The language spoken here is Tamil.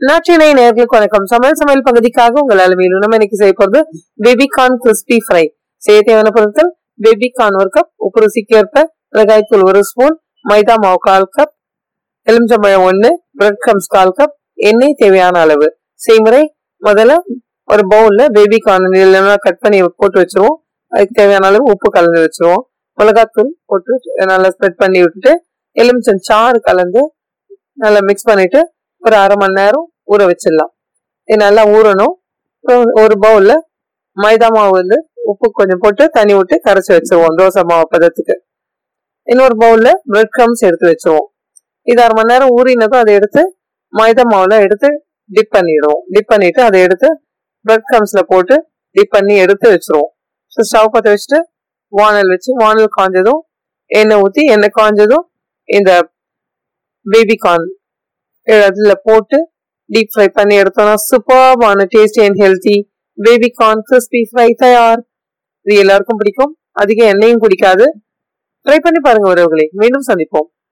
நாட்டினை நேர்களுக்கு வணக்கம். சமையல் சமையல் பகுதிக்காக உங்கள் அளவில் நம்ம இன்னைக்கு செய்ய போறது பேபிகார்ன் கிறிஸ்பி ஃப்ரை செய்ய தேவையான பொருட்கள் பேபிகார்ன் ஒரு கப் உப்பு ருசிக்கு ஏற்ப மிளகாய்த்தூள் ஒரு ஸ்பூன் மைதா மாவு கால் கப் எலுமிச்சம்பழம் ஒன்று பிரெட் கிரம்ஸ் கால் கப் எண்ணெய் தேவையான அளவு. செய்முறை முதல்ல ஒரு பவுலில் பேபிகார்ன் இல்லைன்னா கட் பண்ணி போட்டு வச்சிருவோம். அதுக்கு தேவையான அளவு உப்பு கலந்து வச்சிருவோம். மிளகாத்தூள் போட்டு நல்லா ஸ்ப்ரெட் பண்ணி விட்டுட்டு எலுமிச்சம் சாறு கலந்து நல்லா மிக்ஸ் பண்ணிவிட்டு ஒரு அரை மணி நேரம் ஊற வச்சிடலாம். இது நல்லா ஊறணும். ஒரு பவுலில் மைதா மாவு வந்து உப்பு கொஞ்சம் போட்டு தண்ணி விட்டு கரைச்சி வச்சிருவோம். தோசை மாவு பதத்துக்கு. இன்னொரு பவுலில் பிரெட் க்ரம்ஸ் எடுத்து வச்சிருவோம். இது அரை மணி நேரம் ஊறினதும் அதை எடுத்து மைதா மாவுல எடுத்து டிப் பண்ணிடுவோம். டிப் பண்ணிட்டு அதை எடுத்து பிரெட் க்ரம்ஸில் போட்டு டிப் பண்ணி எடுத்து வச்சிருவோம். ஸோ ஸ்டவ் பற்ற வச்சுட்டு வானல் வச்சு வானல் காஞ்சதும் எண்ணெய் ஊற்றி எண்ணெய் காஞ்சதும் இந்த பேபிகார்ன் இதில் போட்டு டீப் ஃப்ரை பண்ணி எடுத்தோம்னா சூப்பர்பான tasty and healthy baby corn crispy fry தயார். இது எல்லாருக்கும் பிடிக்கும். அதிக எண்ணெயும் குடிக்காது. ட்ரை பண்ணி பாருங்க உறவுகளை. மீண்டும் சந்திப்போம்.